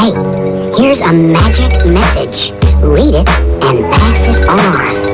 Hey, here's a magic message. Read it and pass it on.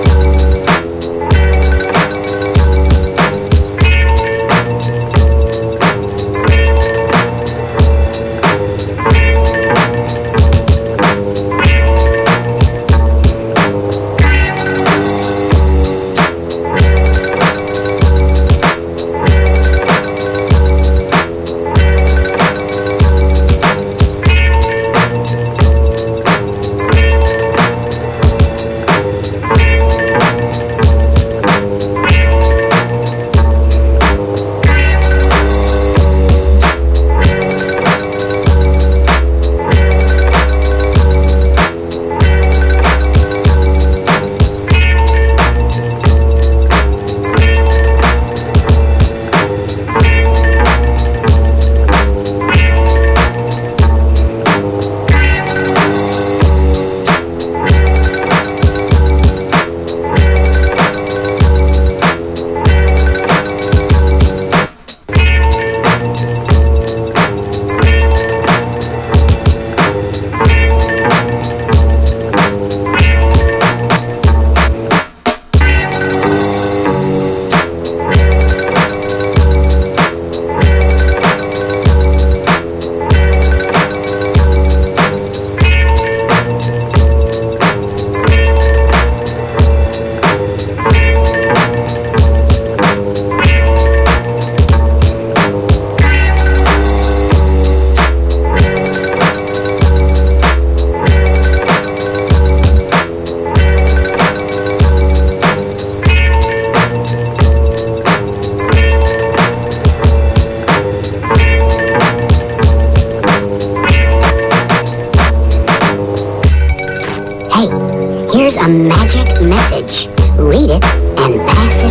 Hey, here's a magic message. Read it and pass it.